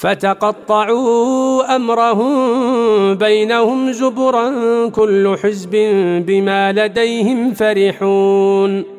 فتقطعوا أمرهم بينهم زبرا كل حزب بما لديهم فرحون.